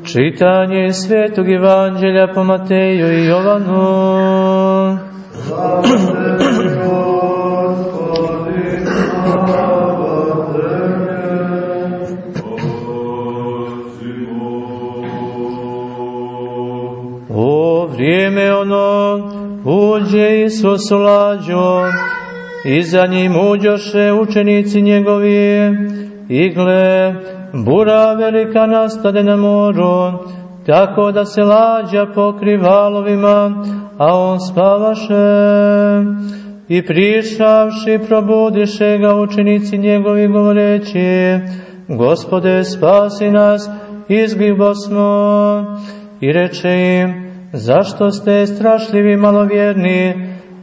Čitanje svetog evanđelja po Mateju i Jovanu. O vrijeme ono uđe Isus u lađu i za njim uđoše učenici njegovi i gle bura velika nastade na moru, tako da se lađa pokri valovima, a on spavaše. I prišavši probudiše ga učenici njegovi govoreći, Gospode spasi nas, izgibo smo. I reče im, zašto ste strašljivi malovjerni,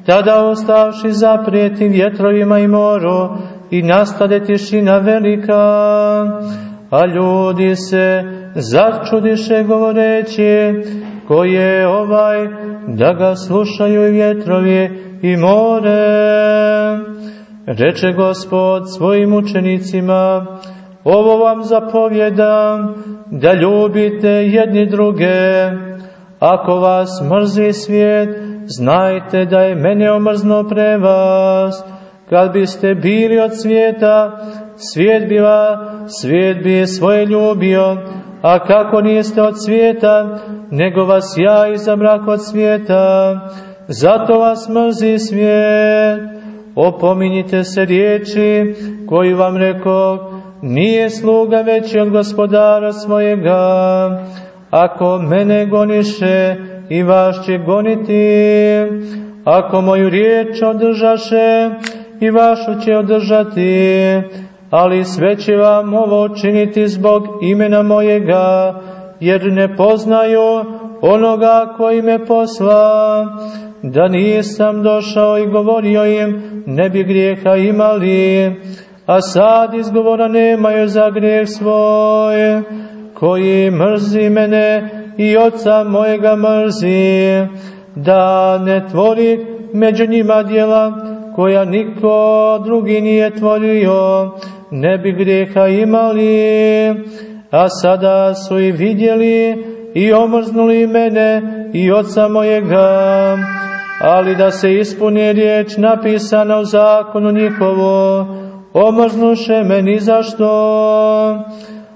tada ostavši zaprijeti vjetrovima i moru, i nastade tišina velika a ljudi se začudiše govoreći, ko je ovaj da ga slušaju i vjetrovi i more. Reče gospod svojim učenicima, ovo vam zapovjedam, da ljubite jedni druge. Ako vas mrzi svijet, znajte da je mene omrzno pre vas. Kad biste bili od svijeta, svijet biva, svijet bi svoje ljubio, a kako niste od svijeta, nego vas ja izabrak od svijeta, zato vas mrzi svijet. Opominjite se riječi koji vam rekao, nije sluga veći od gospodara svojega. Ako mene goniše, i vas će goniti. Ako moju riječ održaše, i vašu će održati ali sve će vam ovo činiti zbog imena mojega, jer ne poznaju onoga koji me posla. Da nisam došao i govorio im, ne bi grijeha imali, a sad izgovora nemaju za grijeh svoj, koji mrzi mene i oca mojega mrzi, da ne tvori među njima djela koja niko drugi nije tvorio, ne bi grijeha imali, a sada su i vidjeli i omrznuli mene i oca mojega, ali da se ispuni riječ napisana u zakonu njihovo, omrznuše meni zašto?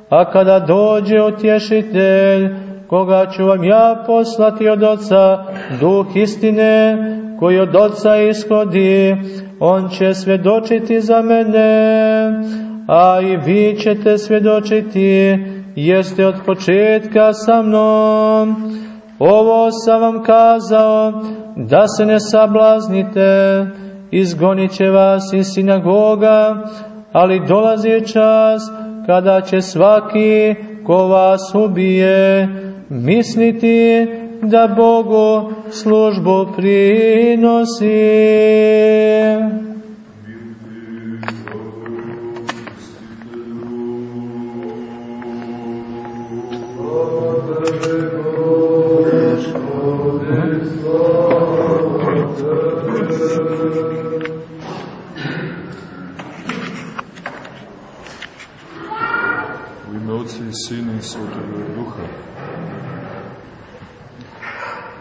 A kada dođe otješitelj, koga ću vam ja poslati od oca, duh istine, koji od oca ishodi, on će svedočiti za mene, a i vi ćete svedočiti, jeste od početka sa mnom. Ovo sam vam kazao, da se ne sablaznite, izgonit će vas iz sinagoga, ali dolazi čas kada će svaki ko vas ubije, misliti da Bogu službu prinosi.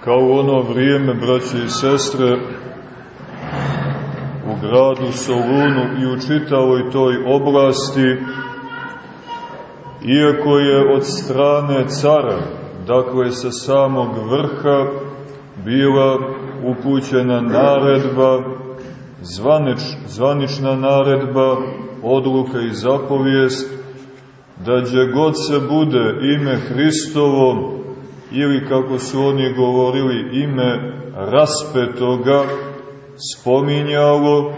Kao u ono vrijeme, braće i sestre, u gradu Solunu i u čitavoj toj oblasti, iako je od strane cara, dakle sa samog vrha, bila upućena naredba, zvanič, zvanična naredba, odluka i zapovijest, da gdje god se bude ime Hristovo, ili kako su oni govorili ime raspetoga, spominjalo,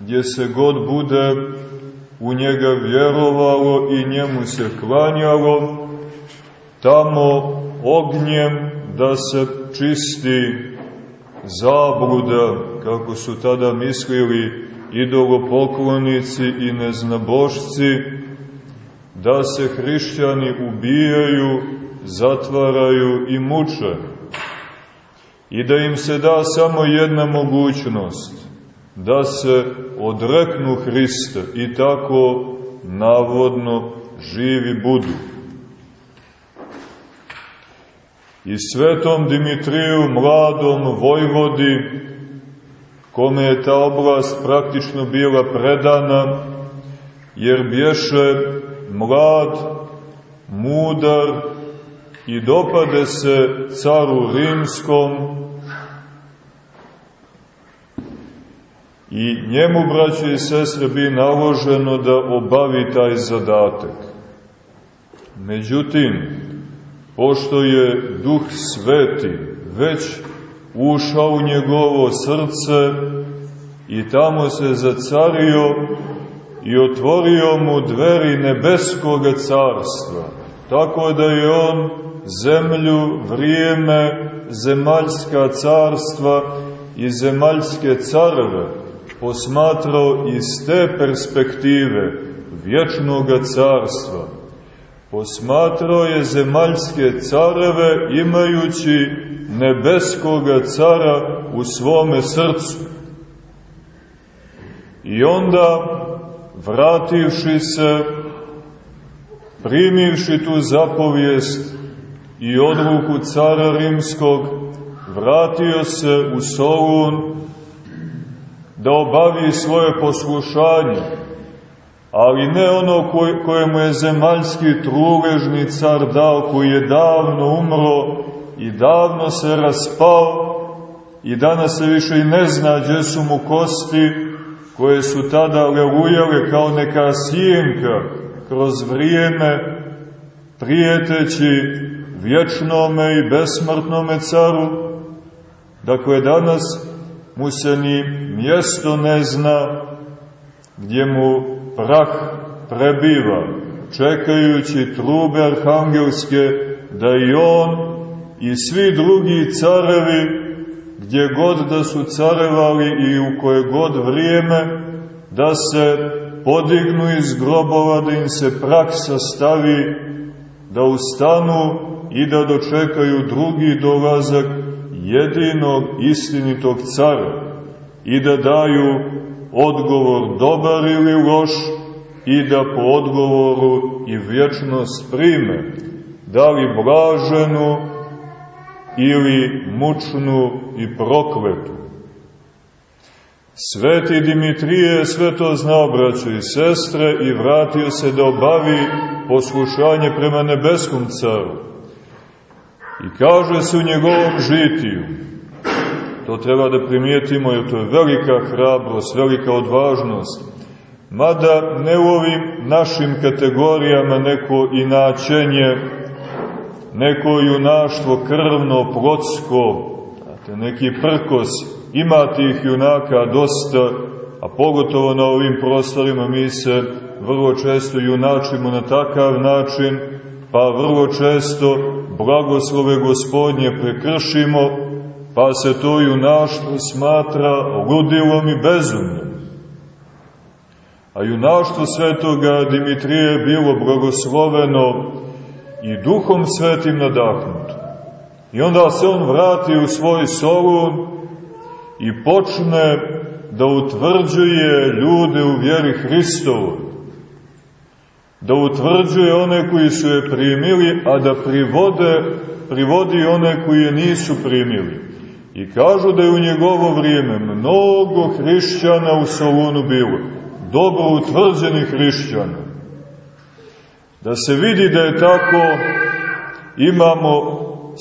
gdje se god bude u njega vjerovalo i njemu se klanjalo, tamo ognjem da se čisti zabluda, kako su tada mislili idolopoklonici i neznabošci, da se hrišćani ubijaju, zatvaraju i muče i da im se da samo jedna mogućnost, da se odreknu Hrista i tako navodno živi budu. i svetom Dimitriju, mladom vojvodi, kome je ta oblast praktično bila predana, jer bješe mlad, mudar i dopade se caru rimskom i njemu, braće i sestre, bi naloženo da obavi taj zadatak. Međutim, pošto je Duh Sveti već ušao u njegovo srce i tamo se zacario i otvorio mu dveri nebeskog carstva, tako da je on zemlju, vrijeme, zemaljska carstva i zemaljske carve posmatrao iz te perspektive vječnog carstva. Posmatrao je zemaljske careve imajući nebeskoga cara u svome srcu. I onda, vrativši se, primivši tu zapovijest i odluku cara rimskog, vratio se u Solun da obavi svoje poslušanje, ali ne ono koje, kojemu je zemaljski truležni car dao, koji je davno umro i davno se raspao i danas se više i ne zna gdje su mu kosti koje su tada leujale kao neka sjenka kroz vrijeme prijeteći vječnome i besmrtnome caru, dakle danas mu se ni mjesto ne zna gdje mu prah prebiva, čekajući trube arhangelske da i on i svi drugi carevi, gdje god da su carevali i u koje god vrijeme, da se podignu iz grobova, da im se prah sastavi, da ustanu i da dočekaju drugi dolazak jedinog istinitog cara i da daju odgovor dobar ili loš i da po odgovoru i vječnost prime, da li blaženu ili mučnu i prokletu. Sveti Dimitrije sve to znao, braćo i sestre, i vratio se da obavi poslušanje prema nebeskom caru. I kaže se u njegovom žitiju, to treba da primijetimo jer to je velika hrabrost, velika odvažnost, mada ne u ovim našim kategorijama neko inačenje, neko junaštvo krvno, plotsko, neki prkos, ima tih junaka dosta, a pogotovo na ovim prostorima mi se vrlo često junačimo na takav način, pa vrlo često blagoslove gospodnje prekršimo, pa se to junaštvo smatra ludilom i bezumnom. A junaštvo svetoga Dimitrije je bilo blagosloveno i duhom svetim nadahnuto. I onda se on vrati u svoj solun i počne da utvrđuje ljude u vjeri Hristovoj da utvrđuje one koji su je primili, a da privode, privodi one koji je nisu primili. I kažu da je u njegovo vrijeme mnogo hrišćana u Solunu bilo, dobro utvrđeni hrišćana. Da se vidi da je tako, imamo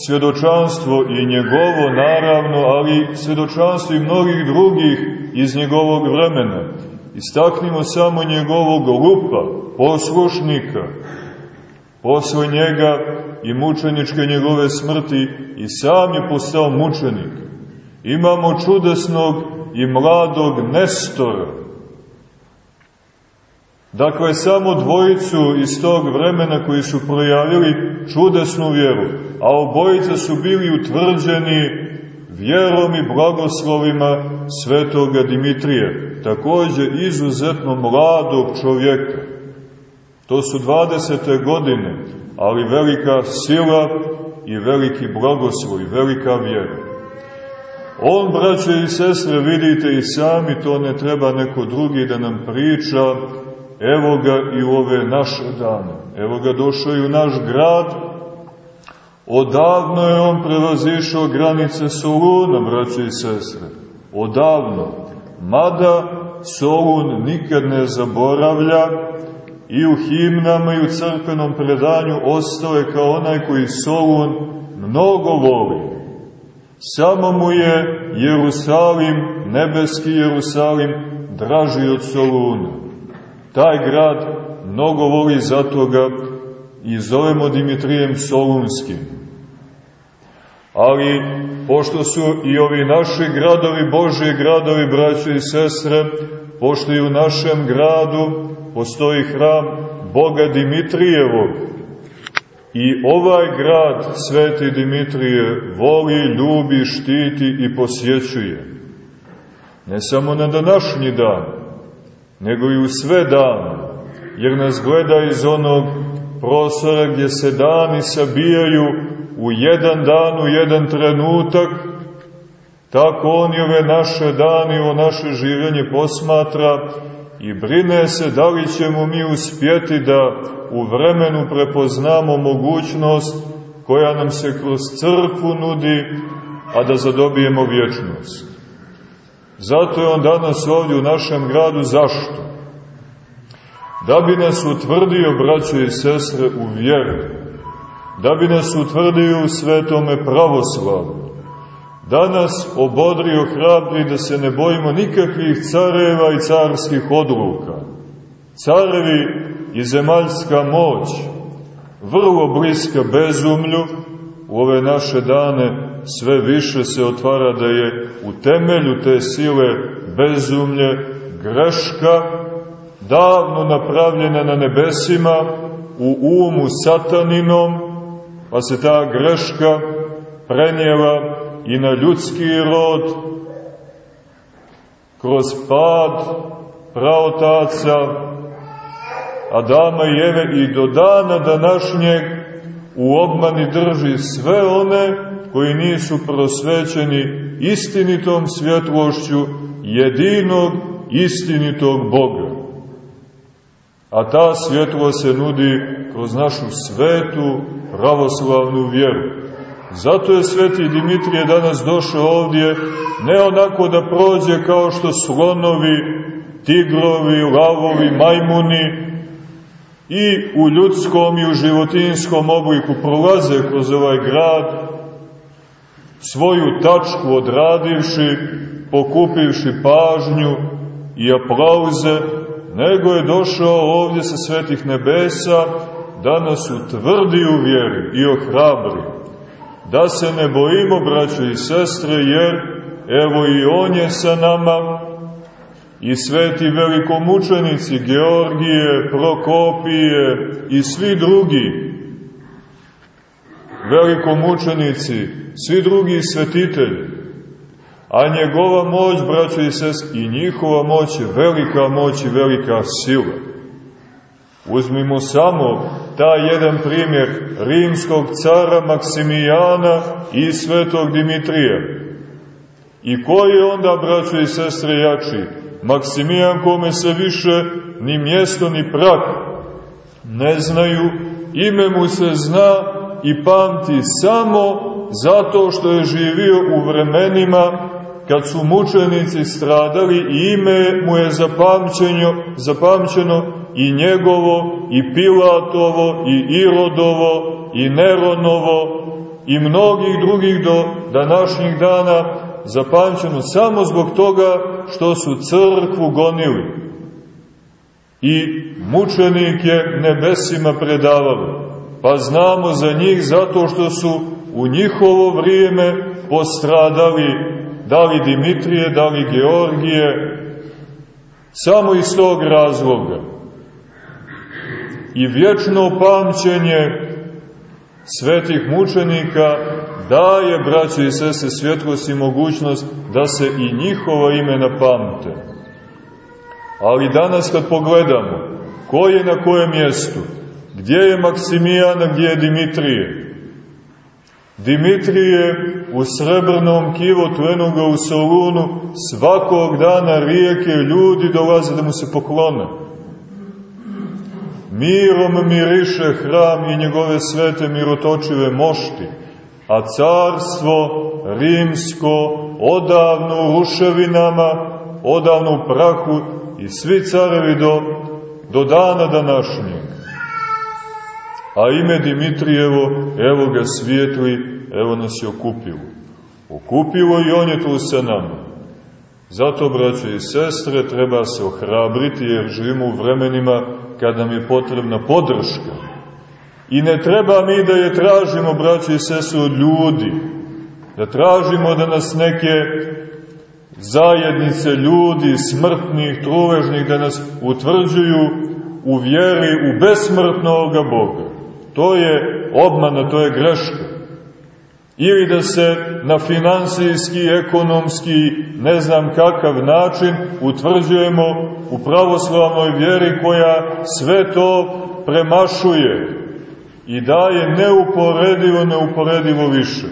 svjedočanstvo i njegovo naravno, ali svjedočanstvo i mnogih drugih iz njegovog vremena. Istaknimo samo njegovog lupa, poslušnika, posle njega i mučeničke njegove smrti i sam je postao mučenik. Imamo čudesnog i mladog Nestora. Dakle, samo dvojicu iz tog vremena koji su projavili čudesnu vjeru, a obojica su bili utvrđeni vjerom i blagoslovima svetoga Dimitrija, takođe izuzetno mladog čovjeka. To su 20. godine, ali velika sila i veliki blagoslov i velika vjera. On, braće i sestre, vidite i sami, to ne treba neko drugi da nam priča, evo ga i u ove naše dane. Evo ga došao i u naš grad, Odavno je on prevazišao granice Soluna, braće i sestre. Odavno. Mada Solun nikad ne zaboravlja i u himnama i u crkvenom predanju ostao je kao onaj koji Solun mnogo voli. Samo mu je Jerusalim, nebeski Jerusalim, draži od Soluna. Taj grad mnogo voli, zato ga i zovemo Dimitrijem Solunskim. Ali, pošto su i ovi naši gradovi, Božji gradovi, braće i sestre, pošto i u našem gradu postoji hram Boga Dimitrijevog, i ovaj grad, Sveti Dimitrije, voli, ljubi, štiti i posjećuje. Ne samo na današnji dan, nego i u sve dane, jer nas gleda iz onog prostora gdje se dani sabijaju u jedan dan, u jedan trenutak, tako on i ove naše dani, o naše življenje posmatra i brine se da li ćemo mi uspjeti da u vremenu prepoznamo mogućnost koja nam se kroz crkvu nudi, a da zadobijemo vječnost. Zato je on danas ovdje u našem gradu. Zašto? Da bi nas utvrdio, braćo i sestre, u vjeru. Da bi nas utvrdio u svetome pravoslavu. Da nas obodrio hrabri da se ne bojimo nikakvih careva i carskih odluka. Carevi i zemaljska moć, vrlo bliska bezumlju, u ove naše dane sve više se otvara da je u temelju te sile bezumlje, greška, davno napravljena na nebesima, u umu sataninom, pa se ta greška prenijela i na ljudski rod, kroz pad praotaca Adama i Eve i do dana današnjeg u obmani drži sve one koji nisu prosvećeni istinitom svjetlošću jedinog istinitog Boga. A ta svjetlo se nudi kroz našu svetu pravoslavnu vjeru. Zato je sveti Dimitrije danas došao ovdje ne onako da prođe kao što slonovi, tigrovi, lavovi, majmuni i u ljudskom i u životinskom obliku prolaze kroz ovaj grad, svoju tačku odradivši, pokupivši pažnju i aplauze, nego je došao ovdje sa svetih nebesa da nas utvrdi u vjeri i ohrabri. Da se ne bojimo, braćo i sestre, jer evo i on je sa nama, i sveti velikomučenici Georgije, Prokopije i svi drugi velikomučenici, svi drugi svetitelji, a njegova moć, braćo i sest, i njihova moć je velika moć i velika sila. Uzmimo samo taj jedan primjer rimskog cara Maksimijana i svetog Dimitrija. I ko je onda, braćo i sestre, jači? Maksimijan kome se više ni mjesto ni prak ne znaju, ime mu se zna i pamti samo zato što je živio u vremenima kad su mučenici stradali i ime mu je zapamćeno, zapamćeno i njegovo, i Pilatovo, i Irodovo, i Neronovo, i mnogih drugih do današnjih dana zapamćeno samo zbog toga što su crkvu gonili i mučenike nebesima predavali. Pa znamo za njih zato što su u njihovo vrijeme postradali da li Dimitrije, da li Georgije, samo iz tog razloga. I vječno pamćenje svetih mučenika daje, braće i sese, svjetlost i mogućnost da se i njihova imena pamte. Ali danas kad pogledamo, ko je na kojem mjestu, Gdje je Maksimijana, gdje je Dimitrije? Dimitrije u srebrnom kivotu enoga u Solunu svakog dana rijeke ljudi dolaze da mu se poklone. mirom miriše hram i njegove svete mirotočive mošti, a carstvo rimsko odavno u ruševinama, odavno u prahu i svi carevi do, do dana današnjeg. A ime Dimitrijevo, evo ga svijetli, evo nas je okupilo. Okupilo i on je tu sa nama. Zato, braće i sestre, treba se ohrabriti jer živimo u vremenima kad nam je potrebna podrška. I ne treba mi da je tražimo, braće i sestre, od ljudi, da tražimo da nas neke zajednice ljudi, smrtnih, truležnih, da nas utvrđuju u vjeri u besmrtnog Boga. To je obmana, to je greška. Ili da se na finansijski, ekonomski, ne znam kakav način utvrđujemo u pravoslavnoj vjeri koja sve to premašuje i daje neuporedivo, neuporedivo više.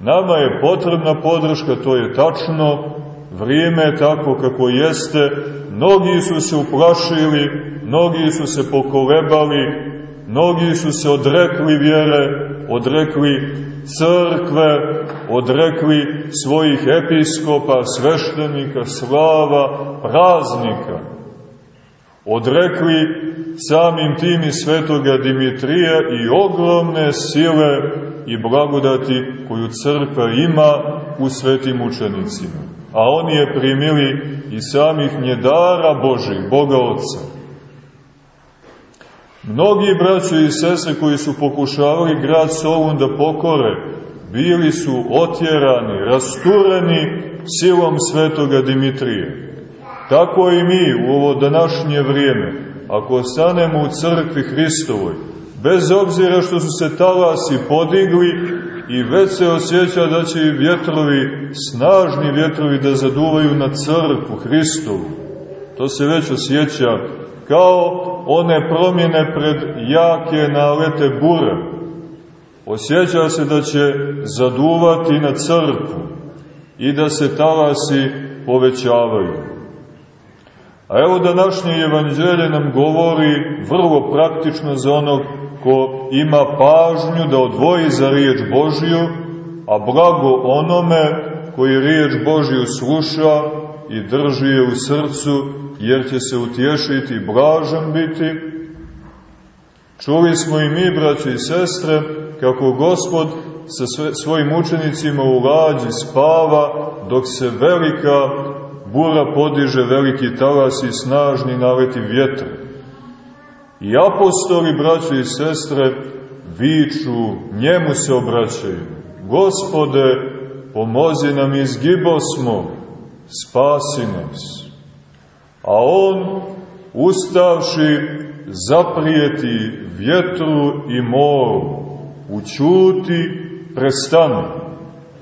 Nama je potrebna podrška, to je tačno, vrijeme je tako kako jeste, mnogi su se uplašili, mnogi su se pokolebali, mnogi su se odrekli vjere, odrekli crkve, odrekli svojih episkopa, sveštenika, slava, praznika. Odrekli samim tim i svetoga Dimitrija i ogromne sile i blagodati koju crkva ima u svetim učenicima. A oni je primili i samih njedara Božih, Boga Otca. Mnogi braći i sese koji su pokušavali grad Solun da pokore, bili su otjerani, rastureni silom svetoga Dimitrija. Tako i mi u ovo današnje vrijeme, ako ostanemo u crkvi Hristovoj, bez obzira što su se talasi podigli i već se osjeća da će i vjetrovi, snažni vjetrovi da zaduvaju na crkvu Hristovu. To se već osjeća kao one promjene pred jake nalete bure. Osjeća se da će zaduvati na crkvu i da se talasi povećavaju. A evo današnje evanđelje nam govori vrlo praktično za onog ko ima pažnju da odvoji za riječ Božiju, a blago onome koji riječ Božiju sluša i drži je u srcu, jer će se utješiti blažan biti. Čuli smo i mi, braći i sestre, kako Gospod sa svojim učenicima u lađi spava, dok se velika bura podiže, veliki talas i snažni naleti vjetra. I apostoli, braći i sestre, viču, njemu se obraćaju. Gospode, pomozi nam, izgibo smo, spasi nas. A on, ustavši, zaprijeti vjetru i moru, učuti, prestanu.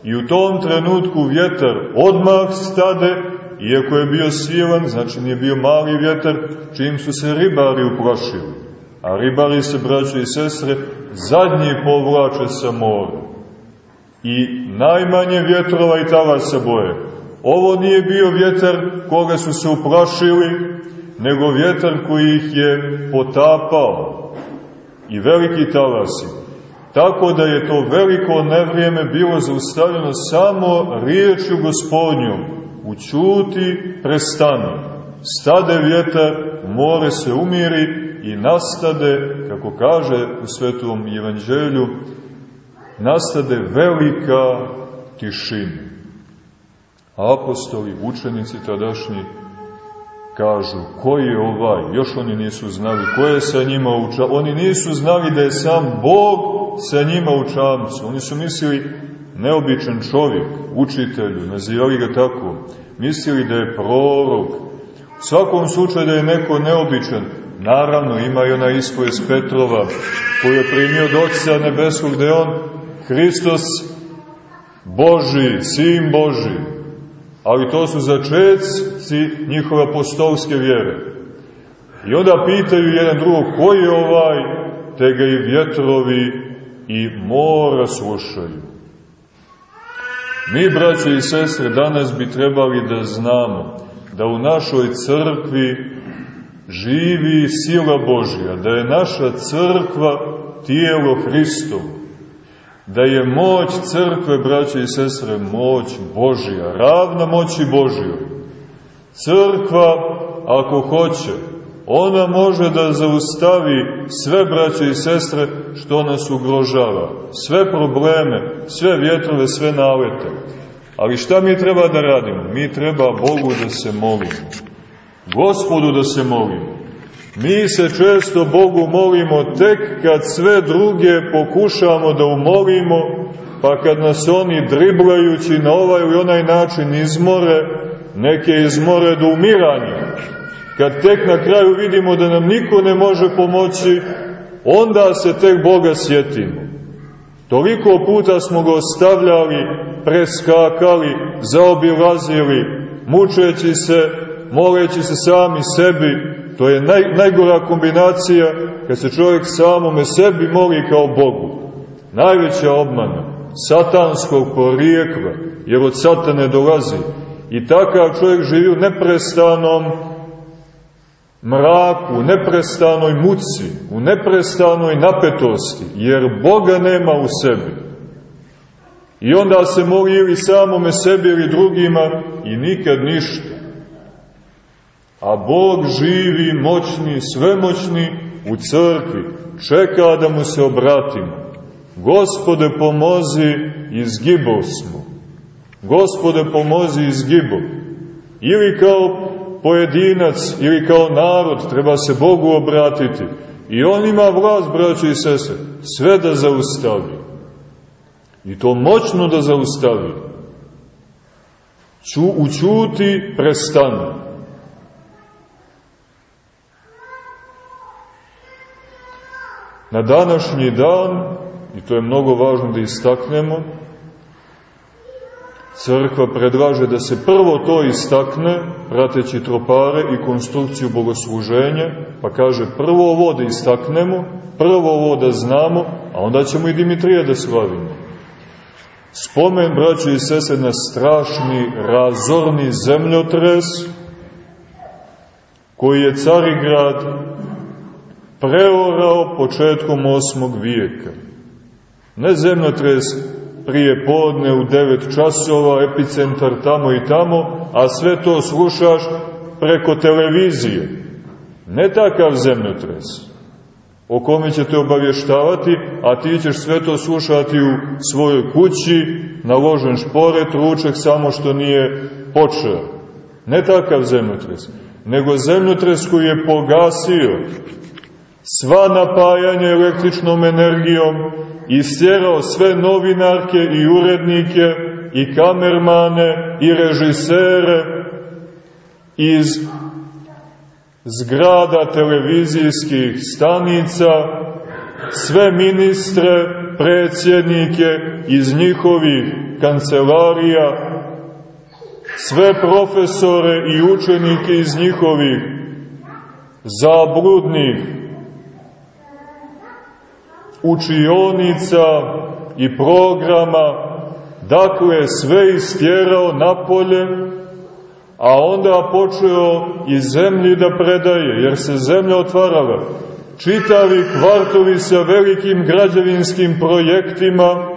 I u tom trenutku vjetar odmah stade, iako je bio silan, znači nije bio mali vjetar, čim su se ribari uplašili. A ribari se, braće i sestre, zadnji povlače sa mora. I najmanje vjetrova i talasa boje. Ovo nije bio vjetar koga su se uplašili, nego vjetar koji ih je potapao. I veliki talasi. Tako da je to veliko nevrijeme bilo zaustavljeno samo riječju gospodnjom. Učuti, prestani. Stade vjetar, more se umiri i nastade, kako kaže u svetom evanđelju, nastade velika tišina. Apostoli, učenici tadašnji, kažu, ko je ovaj? Još oni nisu znali ko je sa njima u čamcu. Oni nisu znali da je sam Bog sa njima u čamcu. Oni su mislili, neobičan čovjek, učitelju, nazivali ga tako. Mislili da je prorok. U svakom slučaju da je neko neobičan. Naravno, ima i ona ispovest Petrova, koju je primio od Otca Nebeskog, da je on Hristos Boži, Sin Boži ali to su začetci njihove apostolske vjere. I onda pitaju jedan drugog, ko je ovaj, te ga i vjetrovi i mora slušaju. Mi, braće i sestre, danas bi trebali da znamo da u našoj crkvi živi sila Božja, da je naša crkva tijelo Hristovo, da je moć crkve, braće i sestre, moć Božja, ravna moći Božjoj. Crkva, ako hoće, ona može da zaustavi sve braće i sestre što nas ugrožava, sve probleme, sve vjetrove, sve nalete. Ali šta mi treba da radimo? Mi treba Bogu da se molimo. Gospodu da se molimo. Mi se često Bogu molimo tek kad sve druge pokušamo da umolimo, pa kad nas oni driblajući na ovaj ili onaj način izmore, neke izmore do umiranja. Kad tek na kraju vidimo da nam niko ne može pomoći, onda se tek Boga sjetimo. Toliko puta smo ga ostavljali, preskakali, zaobilazili, mučeći se, moleći se sami sebi, To je naj, najgora kombinacija kad se čovjek samome sebi moli kao Bogu. Najveća obmana satanskog porijekla, jer od satane dolazi. I takav čovjek živi u neprestanom mraku, u neprestanoj muci, u neprestanoj napetosti, jer Boga nema u sebi. I onda se moli ili samome sebi ili drugima i nikad ništa a Bog živi, moćni, svemoćni u crkvi, čeka da mu se obratimo. Gospode pomozi, izgibo smo. Gospode pomozi, izgibo. Ili kao pojedinac, ili kao narod, treba se Bogu obratiti. I on ima vlast, braći i sese, sve da zaustavi. I to moćno da zaustavi. Ču, učuti prestane. Na današnji dan, i to je mnogo važno da istaknemo, crkva predlaže da se prvo to istakne, prateći tropare i konstrukciju bogosluženja, pa kaže prvo ovo da istaknemo, prvo ovo da znamo, a onda ćemo i Dimitrija da slavimo. Spomen, braće i sese, na strašni, razorni zemljotres, koji je Carigrad preorao početkom 8. vijeka. Ne zemljotres prije podne u 9 časova, epicentar tamo i tamo, a sve to slušaš preko televizije. Ne takav zemljotres o kome ćete obavještavati, a ti ćeš sve to slušati u svojoj kući, naložen šporet, ručak samo što nije počeo. Ne takav zemljotres, nego zemljotres koji je pogasio sva napajanja električnom energijom, istjerao sve novinarke i urednike i kamermane i režisere iz zgrada televizijskih stanica, sve ministre, predsjednike iz njihovih kancelarija, sve profesore i učenike iz njihovih zabludnih učionica i programa, dakle sve istjerao napolje, a onda počeo i zemlji da predaje, jer se zemlja otvarala. Čitavi kvartovi sa velikim građevinskim projektima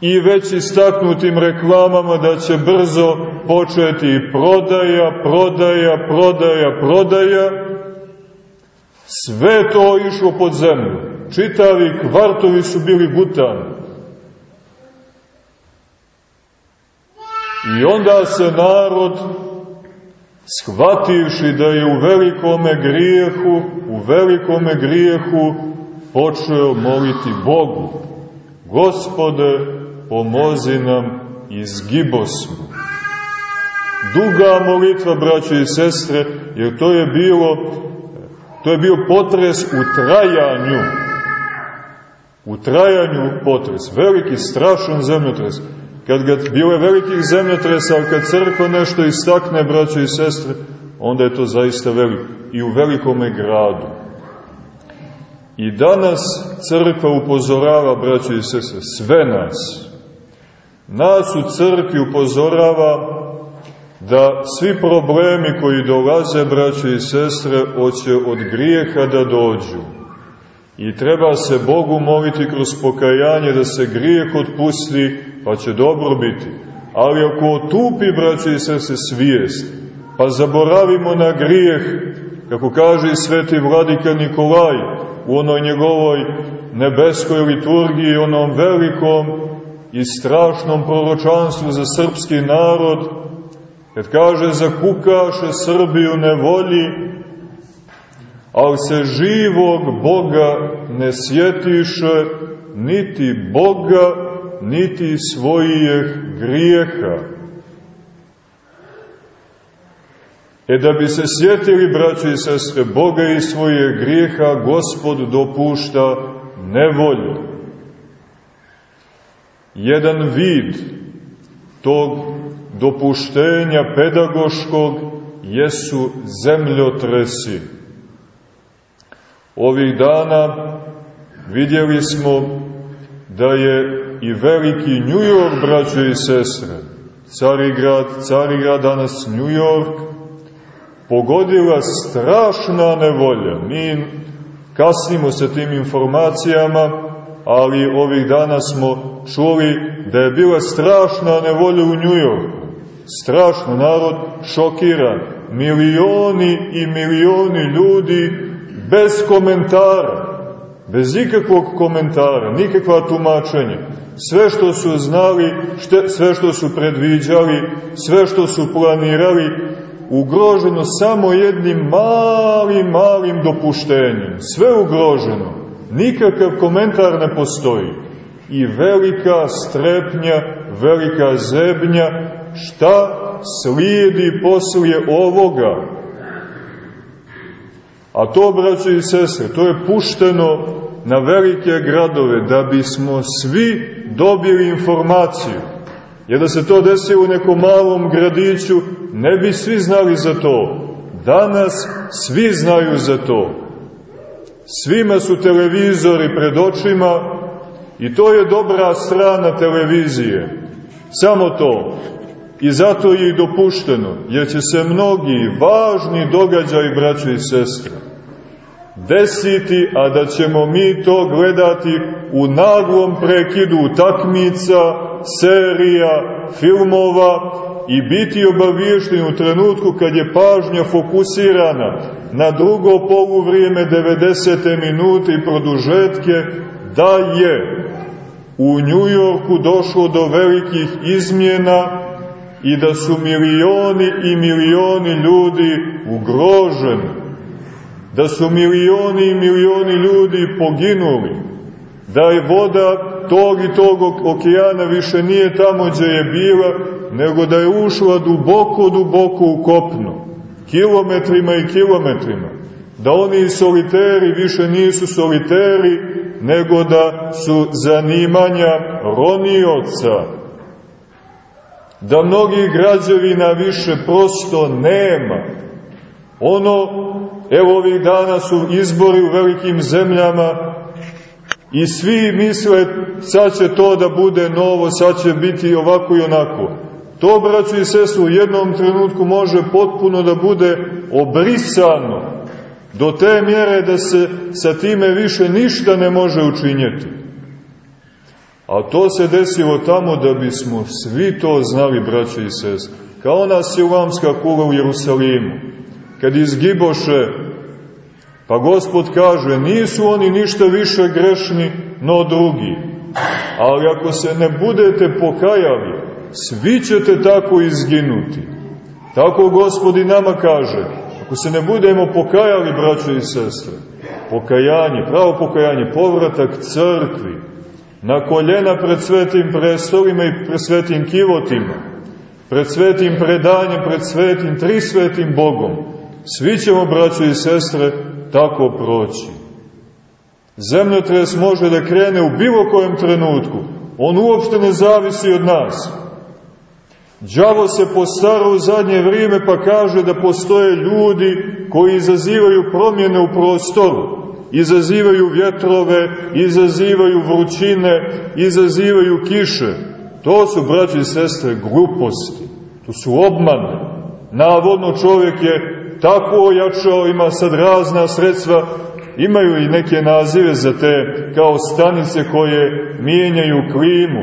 i već istaknutim reklamama da će brzo početi prodaja, prodaja, prodaja, prodaja, sve to išlo pod zemlju čitavi kvartovi su bili gutani. I onda se narod, shvativši da je u velikome grijehu, u velikome grijehu, počeo moliti Bogu. Gospode, pomozi nam, izgibo smo. Duga molitva, braće i sestre, jer to je bilo, to je bio potres u trajanju u trajanju potres, veliki, strašan zemljotres. Kad ga bile velikih zemljotresa, ali kad crkva nešto istakne, braćo i sestre, onda je to zaista veliko. I u velikome gradu. I danas crkva upozorava, braćo i sestre, sve nas. Nas u crkvi upozorava da svi problemi koji dolaze, braće i sestre, hoće od grijeha da dođu. I treba se Bogu moliti kroz pokajanje da se grijeh otpusti, pa će dobro biti. Ali ako otupi, braće i sestre, svijest, pa zaboravimo na grijeh, kako kaže i sveti vladika Nikolaj, u onoj njegovoj nebeskoj liturgiji, onom velikom i strašnom proročanstvu za srpski narod, kad kaže zakukaše Srbiju nevolji, ali se živog Boga ne sjetiše niti Boga, niti svojih grijeha. E da bi se sjetili, braći i sestre, Boga i svoje grijeha, Gospod dopušta nevolju. Jedan vid tog dopuštenja pedagoškog jesu zemljotresi. Ovih dana vidjeli smo da je i veliki New York, braćo i sestre, Carigrad, Carigrad, danas New York, pogodila strašna nevolja. Mi kasnimo sa tim informacijama, ali ovih dana smo čuli da je bila strašna nevolja u Njujorku. Strašno, narod šokiran. Milioni i milioni ljudi bez komentara, bez ikakvog komentara, nikakva tumačenja. Sve što su znali, sve što su predviđali, sve što su planirali, ugroženo samo jednim malim, malim dopuštenjem. Sve ugroženo. Nikakav komentar ne postoji. I velika strepnja, velika zebnja, šta slijedi poslije ovoga? A to, braćo i sestre, to je pušteno na velike gradove da bismo svi dobili informaciju. Jer da se to desilo u nekom malom gradiću, ne bi svi znali za to. Danas svi znaju za to. Svima su televizori pred očima i to je dobra strana televizije. Samo to. I zato je i dopušteno, jer će se mnogi važni događaj, braćo i sestre, desiti, a da ćemo mi to gledati u naglom prekidu utakmica, serija, filmova i biti obaviješteni u trenutku kad je pažnja fokusirana na drugo poluvrijeme 90. minute i produžetke, da je u Njujorku došlo do velikih izmjena i da su milioni i milioni ljudi ugroženi, da su milioni i milioni ljudi poginuli, da je voda tog i tog okeana više nije tamo gdje je bila, nego da je ušla duboko, duboko u kopno, kilometrima i kilometrima, da oni soliteri više nisu soliteri, nego da su zanimanja ronioca, da mnogih građevina više prosto nema. Ono, evo ovih dana su izbori u velikim zemljama i svi misle sad će to da bude novo, sad će biti ovako i onako. To, braću i sestru, u jednom trenutku može potpuno da bude obrisano do te mjere da se sa time više ništa ne može učinjeti. A to se desilo tamo da bismo svi to znali, braće i sest. Kao ona silamska kula u Jerusalimu. Kad izgiboše, pa gospod kaže, nisu oni ništa više grešni no drugi. Ali ako se ne budete pokajali, svi ćete tako izginuti. Tako gospod i nama kaže, ako se ne budemo pokajali, braće i sestre, pokajanje, pravo pokajanje, povratak crkvi, na koljena pred svetim prestolima i pred svetim kivotima, pred svetim predanjem, pred svetim, tri svetim Bogom. Svi ćemo, braćo i sestre, tako proći. Zemljotres može da krene u bilo kojem trenutku. On uopšte ne zavisi od nas. Đavo se postara u zadnje vrijeme pa kaže da postoje ljudi koji izazivaju promjene u prostoru izazivaju vjetrove, izazivaju vrućine, izazivaju kiše. To su, braći i sestre, gluposti. To su obmane. Navodno čovjek je tako ojačao, ima sad razna sredstva, imaju i neke nazive za te kao stanice koje mijenjaju klimu.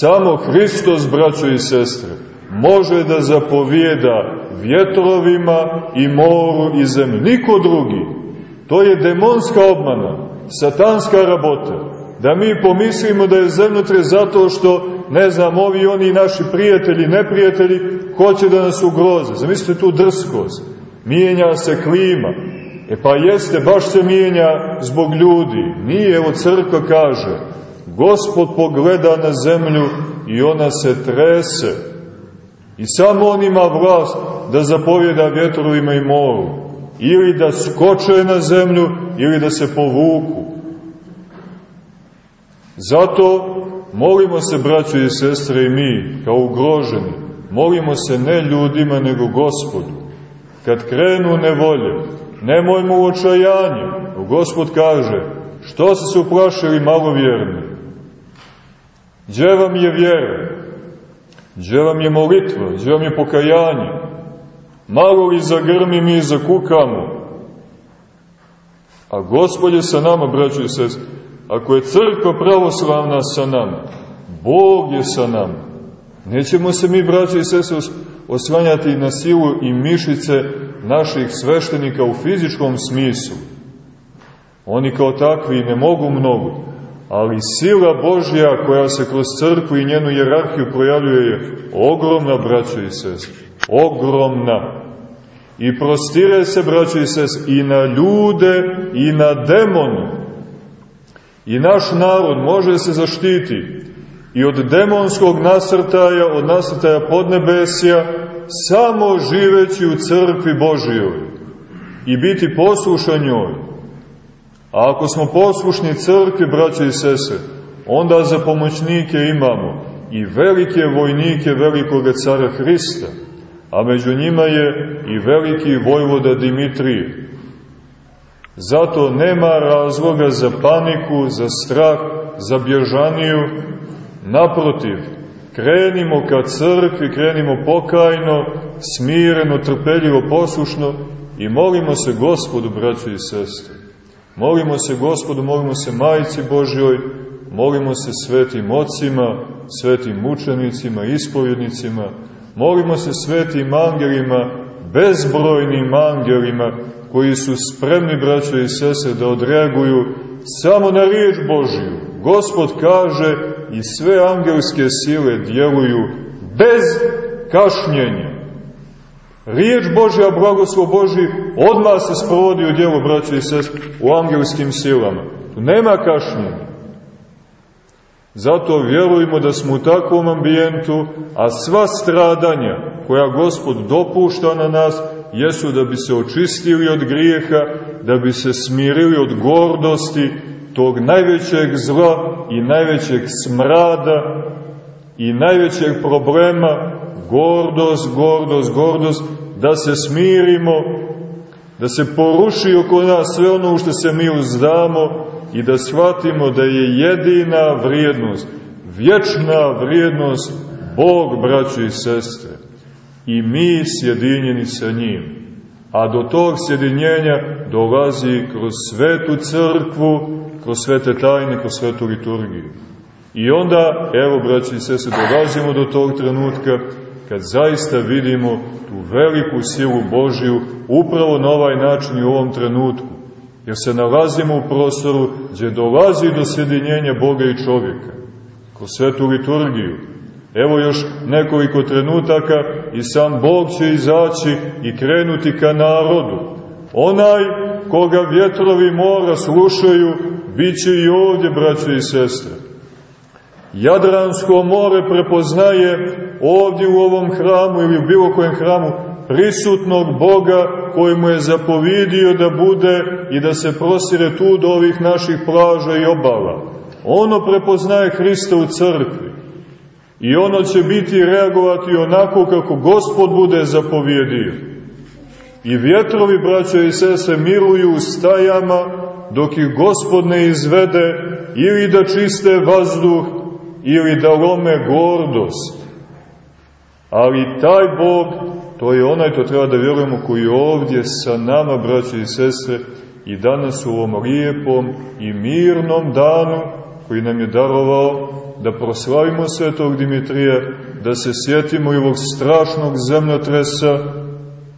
Samo Hristos, braćo i sestre, može da zapovijeda vjetrovima i moru i zemlji. Niko drugi. To je demonska obmana, satanska rabota. Da mi pomislimo da je zemljotre zato što, ne znam, ovi oni naši prijatelji, neprijatelji, hoće da nas ugroze. Zamislite tu drskost. Mijenja se klima. E pa jeste, baš se mijenja zbog ljudi. Nije, evo crkva kaže, Gospod pogleda na zemlju i ona se trese. I samo on ima vlast da zapovjeda vjetrovima i moru. Ili da skoče na zemlju, ili da se povuku. Zato molimo se, braćo i sestre, i mi, kao ugroženi, molimo se ne ljudima, nego gospodu. Kad krenu nevolje, nemojmo u očajanju. Gospod kaže, što ste se uplašili malovjerni? Gdje vam je vjera? Gdje vam je molitva? Gdje vam je pokajanje? Malo li zagrmi mi zakukamo? A Gospod je sa nama, braćo i sest. Ako je crkva pravoslavna sa nama, Bog je sa nama. Nećemo se mi, braćo i sest, osvanjati na silu i mišice naših sveštenika u fizičkom smislu. Oni kao takvi ne mogu mnogo, ali sila Božja koja se kroz crkvu i njenu jerarhiju projavljuje je ogromna, braćo i sest, ogromna. I prostire se, braćo i sest, i na ljude i na demone. I naš narod može se zaštiti i od demonskog nasrtaja, od nasrtaja podnebesja, samo živeći u crkvi Božijoj i biti poslušan njoj. A ako smo poslušni crkvi, braće i sese, onda za pomoćnike imamo i velike vojnike velikoga cara Hrista, a među njima je i veliki vojvoda Dimitrije. Zato nema razloga za paniku, za strah, za bježaniju, naprotiv, krenimo ka crkvi, krenimo pokajno, smireno, trpeljivo, poslušno i molimo se gospodu, braćo i sestre. Molimo se gospodu, molimo se majici Božjoj, molimo se svetim ocima, svetim mučenicima, ispovjednicima, molimo se svetim angelima, bezbrojnim angelima, koji su spremni, braćo i sese, da odreaguju samo na riječ Božju. Gospod kaže i sve angelske sile djeluju bez kašnjenja. Riječ Božja, blagoslov Božji, odmah se sprovodi u djelu, braćo i sest, u angelskim silama. Tu nema kašnjenja. Zato vjerujemo da smo u takvom ambijentu, a sva stradanja koja Gospod dopušta na nas, jesu da bi se očistili od grijeha, da bi se smirili od gordosti, tog najvećeg zla i najvećeg smrada i najvećeg problema, gordost, gordost, gordost, da se smirimo, da se poruši oko nas sve ono što se mi uzdamo i da shvatimo da je jedina vrijednost, vječna vrijednost Bog, braći i sestre, i mi sjedinjeni sa njim. A do tog sjedinjenja dolazi kroz svetu crkvu, kroz svete tajne, kroz svetu liturgiju. I onda, evo, braći i sese, dolazimo do tog trenutka kad zaista vidimo tu veliku silu Božiju upravo na ovaj način i u ovom trenutku. Jer se nalazimo u prostoru gdje dolazi do sjedinjenja Boga i čovjeka. Kroz svetu liturgiju. Evo još nekoliko trenutaka i sam Bog će izaći i krenuti ka narodu. Onaj koga vjetrovi mora slušaju, bit će i ovdje, braće i sestre. Jadransko more prepoznaje ovdje u ovom hramu ili u bilo kojem hramu prisutnog Boga koji mu je zapovidio da bude i da se prosire tu do ovih naših plaža i obala. Ono prepoznaje Hrista u crkvi i ono će biti reagovati onako kako Gospod bude zapovjedio. I vjetrovi, braćo i sese, miruju u stajama dok ih Gospod ne izvede ili da čiste vazduh ili da lome gordost. Ali taj Bog to je onaj, to treba da vjerujemo, koji je ovdje sa nama, braće i sestre, i danas u ovom lijepom i mirnom danu, koji nam je darovao da proslavimo svetog Dimitrija, da se sjetimo i ovog strašnog zemljotresa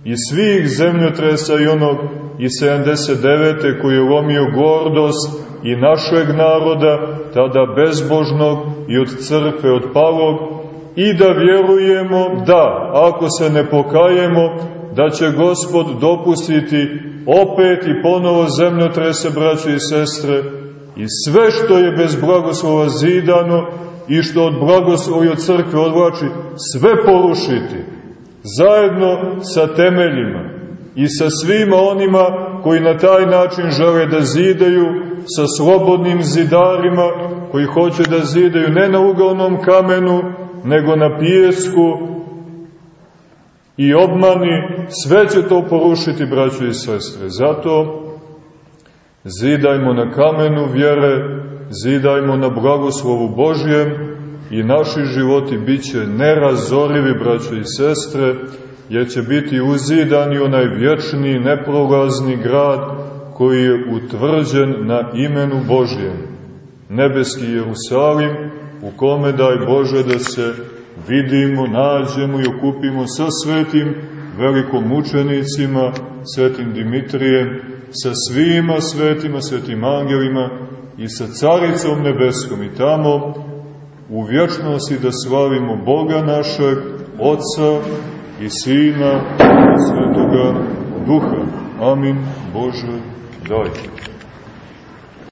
i svih zemljotresa i onog i 79. koji je lomio gordost i našeg naroda, tada bezbožnog i od crkve, od palog, i da vjerujemo da, ako se ne pokajemo, da će Gospod dopustiti opet i ponovo zemljotrese, braće i sestre, i sve što je bez blagoslova zidano i što od blagoslova i od crkve odvlači, sve porušiti, zajedno sa temeljima i sa svima onima koji na taj način žele da zidaju, sa slobodnim zidarima koji hoće da zidaju ne na ugalnom kamenu, nego na pijesku i obmani, sve će to porušiti, braćo i sestre. Zato zidajmo na kamenu vjere, zidajmo na blagoslovu Božjem i naši životi bit će nerazorivi, braćo i sestre, jer će biti uzidani onaj vječni, neprolazni grad koji je utvrđen na imenu Božjem, nebeski Jerusalim, u kome daj Bože da se vidimo, nađemo i okupimo sa svetim velikom mučenicima, svetim Dimitrijem, sa svima svetima, svetim angelima i sa caricom nebeskom i tamo u vječnosti da slavimo Boga našeg, Otca i Sina i Svetoga Duha. Amin Bože, daj.